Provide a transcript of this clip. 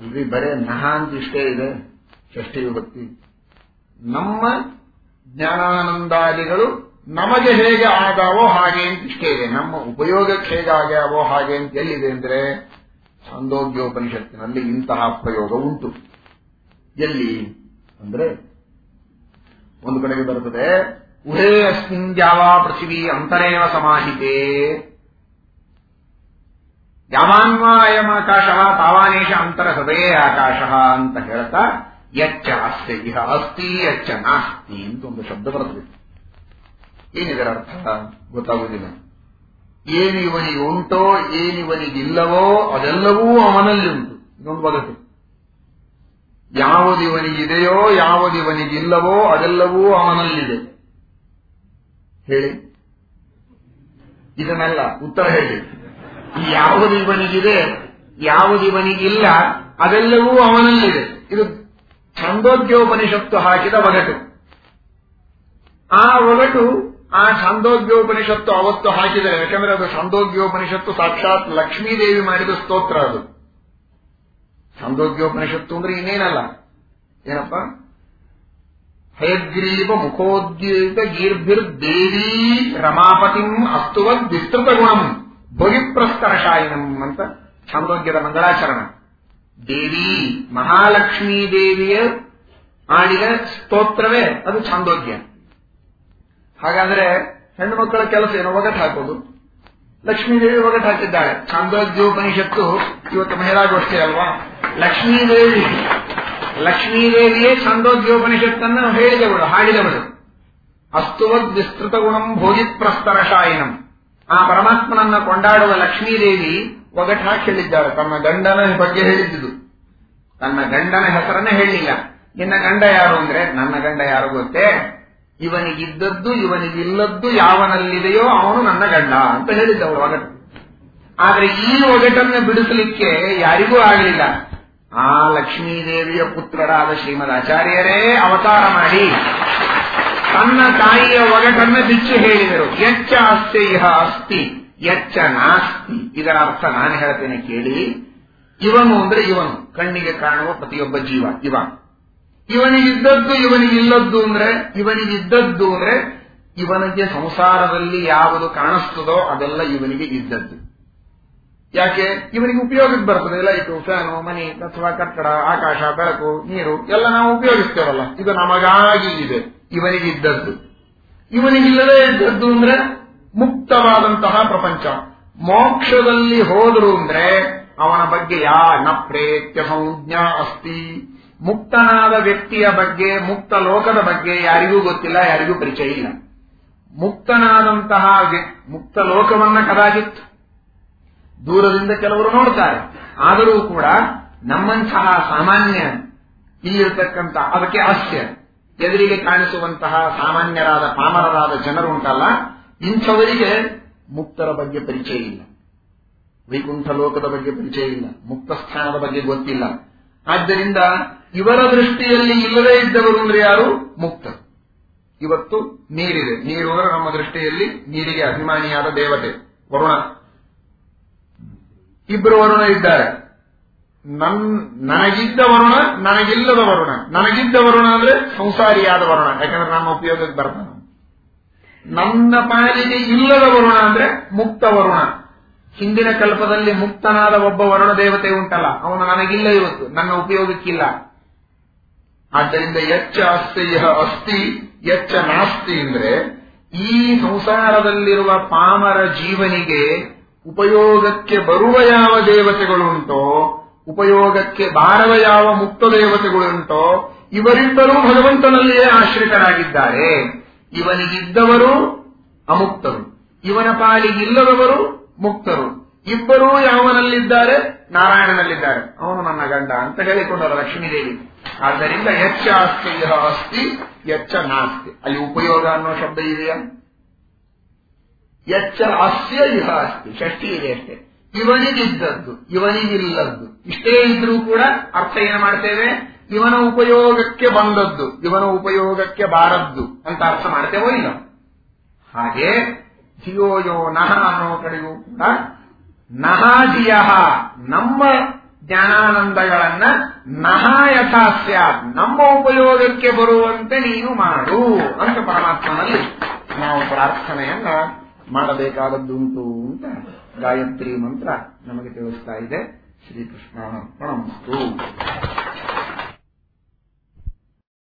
ಅಲ್ರಿ ಬರೇ ನಹ ಅಂತ ಇಷ್ಟೇ ಇದೆ, ಷಷ್ಠಿ ವಿಭಕ್ತಿ. ನಮ್ಮ ಜ್ಞಾನಾನಂದಾದಿಗಳು ನಮಗೆ ಹೇಗೆ ಆಗಾವೋ ಹಾಗೆ ಅಂತ ಇಷ್ಟೇ ಇದೆ. ನಮ್ಮ ಉಪಯೋಗಕ್ಕೆ ಹೇಗೆ ಆಗ್ಯಾವೋ ಹಾಗೆ ಅಂತ ಎಲ್ಲಿದೆ ಅಂದ್ರೆ ಛಂದೋಗ್ಯೋಪನಿಷತ್ತಿನಲ್ಲಿ ಇಂತಹ ಪ್ರಯೋಗ ಉಂಟು. ಎಲ್ಲಿ ಅಂದ್ರೆ ಒಂದು ಕಡೆಗೆ ಬರುತ್ತದೆ ಉಹೇ ಅಸ್ಮಿನ್ ಯಾವ ಪೃಥಿವಿ ಅಂತರೇವ ಸಮಾಹಿತೆ ಯಾವಾನ್ವಾಯಂ ಆಕಾಶ ತಾವಾನೇಶ ಅಂತರ ಹೃದಯ ಆಕಾಶ ಅಂತ ಹೇಳ್ತಾ, ಯಚ್ಚ ಅಸ್ತಿ, ಇಹ ಅಸ್ತಿ, ಯಚ್ಚ ನಾಸ್ತಿ ಅಂತ ಒಂದು ಶಬ್ದ ಬರುತ್ತದೆ ಏನಿದರ ಅರ್ಥ ಗೊತ್ತಾಗುವುದಿಲ್ಲ. ಏನು ಇವನಿಗೆ ಉಂಟೋ, ಏನಿವನಿಗಿಲ್ಲವೋ, ಅದೆಲ್ಲವೂ ಅವನಲ್ಲಿ ಉಂಟು. ಇದೊಂದು ಬದುಕು ಯಾವುದು ಇವನಿಗಿದೆಯೋ ಯಾವುದು ಇವನಿಗಿಲ್ಲವೋ ಅದೆಲ್ಲವೂ ಅವನಲ್ಲಿದೆ. ಹೇಳಿ. ಇದನ್ನೆಲ್ಲ ಉತ್ತರ ಹೇಳಿ. ಯಾವುದು ಇವನಿಗಿದೆ ಯಾವುದು ಇವನಿಗಿಲ್ಲ ಅದೆಲ್ಲವೂ ಅವನಲ್ಲಿದೆ. ಇದು ಛಂದೋದ್ಯೋಪನಿಷತ್ತು ಹಾಕಿದ ಒಗಟು. ಆ ಒಗಟು, ಆ ಛಂದೋದ್ಯೋಪನಿಷತ್ತು ಅವತ್ತು ಹಾಕಿದರೆ, ಯಾಕಂದ್ರೆ ಅದು ಛಂದೋದ್ಯೋಪನಿಷತ್ತು ಸಾಕ್ಷಾತ್ ಲಕ್ಷ್ಮೀದೇವಿ ಮಾಡಿದ ಸ್ತೋತ್ರ ಅದು. ಛಂದೋದ್ಯೋಪನಿಷತ್ತು ಅಂದ್ರೆ ಇನ್ನೇನಲ್ಲ. ಏನಪ್ಪ? ಹಯಗ್ರೀವ ಮುಖೋದ್ಯೇತ ಗೀರ್ಭಿರ್ ದೇವಿ ರಮಾಪತಿಂ ಅಸ್ತುವ ವಿಸ್ತೃತ ಗುಣಂ. ಭೋಗಿಪ್ರಸ್ತರಶಾಯಿನಂ ಅಂತ ಛಂದೋಗ್ಯದ ಮಂಗಳಾಚರಣ. ದೇವಿ, ಮಹಾಲಕ್ಷ್ಮೀ ದೇವಿಯ ಆಡಿದ ಸ್ತೋತ್ರವೇ ಅದು ಛಾಂದೋಗ್ಯ ಹಾಗಾದ್ರೆ ಹೆಣ್ಣು ಮಕ್ಕಳ ಕೆಲಸ ಏನೋ ಒಗಟ್ ಹಾಕೋದು. ಲಕ್ಷ್ಮೀದೇವಿ ಒಗಟ್ ಹಾಕಿದ್ದಾಳೆ. ಛಾಂದೋಗ್ಯೋಪನಿಷತ್ತು ಇವತ್ತು ಮಹಿಳಾಗೋಷ್ಠಿ ಅಲ್ವಾ? ಲಕ್ಷ್ಮೀದೇವಿ ಲಕ್ಷ್ಮೀದೇವಿಯೇ ಛಾಂದೋಗ್ಯೋಪನಿಷತ್ತನ್ನು ಹೇಳಿದವಳು, ಹಾಡಿದವಳು. ಅಸ್ತುವದ್ ವಿಸ್ತೃತ ಗುಣಂ ಭೋಗಿಪ್ರಸ್ತರಶಾಯಿನಂ ಆ ಪರಮಾತ್ಮನನ್ನ ಕೊಂಡಾಡುವ ಲಕ್ಷ್ಮೀದೇವಿ ಒಗಟ್ ಹಾಕಿ ಹೇಳಿದ್ದಾರೆ ತಮ್ಮ ಗಂಡನ ಬಗ್ಗೆ ಹೇಳಿದ್ದುದು ತನ್ನ ಗಂಡನ ಹೆಸರನ್ನೇ ಹೇಳಿಲ್ಲ. ನಿನ್ನ ಗಂಡ ಯಾರು ಅಂದ್ರೆ, ನನ್ನ ಗಂಡ ಯಾರು ಗೊತ್ತೇ? ಇವನಿಗಿದ್ದದ್ದು, ಇವನಿಗಿಲ್ಲದ್ದು ಯಾವನಲ್ಲಿದೆಯೋ ಅವನು ನನ್ನ ಗಂಡ ಅಂತ ಹೇಳಿದ್ದವಳು ಒಗಟು. ಆದ್ರೆ ಈ ಒಗಟನ್ನ ಬಿಡಿಸಲಿಕ್ಕೆ ಯಾರಿಗೂ ಆಗಲಿಲ್ಲ. ಆ ಲಕ್ಷ್ಮೀದೇವಿಯ ಪುತ್ರರಾದ ಶ್ರೀಮದ್ ಆಚಾರ್ಯರೇ ಅವತಾರ ಮಾಡಿ ತನ್ನ ತಾಯಿಯ ಒಗಟನ್ನ ಬಿಚ್ಚಿ ಹೇಳಿದರು. ಎಚ್ಚ ಅಸ್ತಿ, ಇಹ ಅಸ್ತಿ. ಎಚ್ಚ ನಾಸ್ತಿ. ಇದರ ಅರ್ಥ ನಾನು ಹೇಳ್ತೇನೆ ಕೇಳಿ. ಇವನು ಅಂದ್ರೆ ಇವನು. ಕಣ್ಣಿಗೆ ಕಾಣುವ ಪ್ರತಿಯೊಬ್ಬ ಜೀವ, ಇವ. ಇವನಿಗಿದ್ದದ್ದು ಇವನಿಗಿಲ್ಲದ್ದು ಅಂದ್ರೆ, ಇವನಿಗಿದ್ದದ್ದು ಅಂದ್ರೆ, ಇವನಿಗೆ ಸಂಸಾರದಲ್ಲಿ ಯಾವುದು ಕಾಣಿಸ್ತದೋ ಅದೆಲ್ಲ ಇವನಿಗೆ ಇದ್ದದ್ದು. ಯಾಕೆ? ಇವನಿಗೆ ಉಪಯೋಗಕ್ಕೆ ಬರ್ತದೆ. ಲೈಟು, ಫ್ಯಾನು, ಮನೆ, ಅಥವಾ ಕಟ್ಟಡ, ಆಕಾಶ, ಬೆಳಕು, ನೀರು, ಎಲ್ಲ ನಾವು ಉಪಯೋಗಿಸ್ತೇವಲ್ಲ. ಇದು ನಮಗಾಗಿ ಇದೆ. ಇವನಿಗಿದ್ದದ್ದು. ಇವನಿಗಿಲ್ಲದೆ ಇದ್ದದ್ದು ಅಂದ್ರೆ ಮುಕ್ತವಾದಂತಹ ಪ್ರಪಂಚ. ಮೋಕ್ಷದಲ್ಲಿ ಹೋದರು ಅಂದ್ರೆ ಅವನ ಬಗ್ಗೆ ಯಾ ನ ಪ್ರೇತ್ಯ ಸಂಜ್ಞಾ ಅಸ್ತಿ. ಮುಕ್ತನಾದ ವ್ಯಕ್ತಿಯ ಬಗ್ಗೆ, ಮುಕ್ತ ಲೋಕದ ಬಗ್ಗೆ ಯಾರಿಗೂ ಗೊತ್ತಿಲ್ಲ, ಯಾರಿಗೂ ಪರಿಚಯ ಇಲ್ಲ. ಮುಕ್ತನಾದಂತಹ ಮುಕ್ತ ಲೋಕವನ್ನ ಕದಾಚಿತ್ ದೂರದಿಂದ ಕೆಲವರು ನೋಡ್ತಾರೆ. ಆದರೂ ಕೂಡ ನಮ್ಮಂತಹ ಸಾಮಾನ್ಯ ಇಲ್ಲಿರತಕ್ಕಂಥ ಅದಕ್ಕೆ ಅಸ್ಯ, ಎದುರಿಗೆ ಕಾಣಿಸುವಂತಹ ಸಾಮಾನ್ಯರಾದ, ಪಾಮರರಾದ ಜನರು ಉಂಟಲ್ಲ, ಇಂಥವರಿಗೆ ಮುಕ್ತರ ಬಗ್ಗೆ ಪರಿಚಯ ಇಲ್ಲ. ವೈಕುಂಠ ಲೋಕದ ಬಗ್ಗೆ ಪರಿಚಯ ಇಲ್ಲ. ಮುಕ್ತ ಸ್ಥಾನದ ಬಗ್ಗೆ ಗೊತ್ತಿಲ್ಲ. ಆದ್ದರಿಂದ ಇವರ ದೃಷ್ಟಿಯಲ್ಲಿ ಇಲ್ಲದೇ ಇದ್ದವರು ಅಂದ್ರೆ ಯಾರು? ಮುಕ್ತ ಇವತ್ತು ನೀರಿದೆ. ನೀರು ನಮ್ಮ ದೃಷ್ಟಿಯಲ್ಲಿ ನೀರಿಗೆ ಅಭಿಮಾನಿಯಾದ ದೇವತೆ, ವರುಣ. ಇಬ್ಬರು ವರುಣ ಇದ್ದಾರೆ. ನನ್, ನನಗಿದ್ದ ವರುಣ, ನನಗಿಲ್ಲದ ವರುಣ. ನನಗಿದ್ದ ವರುಣ ಅಂದ್ರೆ ಸಂಸಾರಿಯಾದ ವರುಣ. ಯಾಕಂದ್ರೆ ನಮ್ಮ ಉಪಯೋಗಕ್ಕೆ ಬರ್ತಾನೆ. ನನ್ನ ಪಾಲಿಗೆ ಇಲ್ಲದ ವರುಣ ಅಂದ್ರೆ ಮುಕ್ತ ವರುಣ. ಹಿಂದಿನ ಕಲ್ಪದಲ್ಲಿ ಮುಕ್ತನಾದ ಒಬ್ಬ ವರುಣ ದೇವತೆ ಉಂಟಲ್ಲ, ಅವನು ನನಗಿಲ್ಲ ಇವತ್ತು ನನ್ನ ಉಪಯೋಗಕ್ಕಿಲ್ಲ. ಆದ್ದರಿಂದ ಎಚ್ಚ ಅಸ್ತಿಯ ಅಸ್ತಿ, ಎಚ್ಚ ನಾಸ್ತಿ ಅಂದ್ರೆ ಈ ಸಂಸಾರದಲ್ಲಿರುವ ಪಾಮರ ಜೀವನಿಗೆ ಉಪಯೋಗಕ್ಕೆ ಬರುವ ಯಾವ ದೇವತೆಗಳುಂಟೋ ಉಪಯೋಗಕ್ಕೆ ಬಾರವ ಯಾವ ಮುಕ್ತ ದೇವತೆಗಳುಂಟೋ ಇವರಿಬ್ಬರೂ ಭಗವಂತನಲ್ಲಿಯೇ ಆಶ್ರಿತರಾಗಿದ್ದಾರೆ. ಇವನಿಗಿದ್ದವರು ಅಮುಕ್ತರು. ಇವನ ಪಾಲಿಗಿಲ್ಲದವರು ಮುಕ್ತರು. ಇಬ್ಬರೂ ಯಾವನಲ್ಲಿದ್ದಾರೆ? ನಾರಾಯಣನಲ್ಲಿದ್ದಾರೆ. ಅವನು ನನ್ನ ಗಂಡ ಅಂತ ಹೇಳಿಕೊಂಡರು ಲಕ್ಷ್ಮೀದೇವಿ. ಆದ್ದರಿಂದ ಎಚ್ಚ ಅಸ್ತಿ ಇಹ ಅಸ್ತಿ ಹೆಚ್ಚ ನಾಸ್ತಿ. ಅಲ್ಲಿ ಉಪಯೋಗ ಅನ್ನೋ ಶಬ್ದ ಇದೆಯಾ? ಎಚ್ಚ ಅಸ್ಯ ಇಹ ಅಸ್ತಿ ಷಷ್ಠಿಯಲ್ಲಿ ಅಷ್ಟೇ. ಇವನಿಗಿದ್ದದ್ದು, ಇವನಿಗಿಲ್ಲದ್ದು. ಇಷ್ಟೇ ಇದ್ರೂ ಕೂಡ ಅರ್ಥ ಏನು ಮಾಡ್ತೇವೆ? ಇವನ ಉಪಯೋಗಕ್ಕೆ ಬಂದದ್ದು, ಇವನ ಉಪಯೋಗಕ್ಕೆ ಬಾರದ್ದು ಅಂತ ಅರ್ಥ ಮಾಡ್ತೇವೋ ಇಲ್ಲ ಹಾಗೆ ಧಿಯೋಯೋ ನಹ ಅನ್ನೋ ಕಡೆಯೂ ಕೂಡ ನಹ ಧಿಯ ನಮ್ಮ ಜ್ಞಾನಾನಂದಗಳನ್ನ ನಹ ಯಥಾ ಸ್ಯಾತ್ ನಮ್ಮ ಉಪಯೋಗಕ್ಕೆ ಬರುವಂತೆ ನೀನು ಮಾಡು ಅಂತ ಪರಮಾತ್ಮನಲ್ಲಿ ನಾವು ಪ್ರಾರ್ಥನೆಯನ್ನ ಮಾಡಬೇಕಾದದ್ದುಂಟು ಅಂತ ಗಾಯತ್ರಿ ಮಂತ್ರ ನಮಗೆ ತಿಳಿಸ್ತಾ ಇದೆ. ಶ್ರೀಕೃಷ್ಣ ಪ್ರಣಮಸ್ತು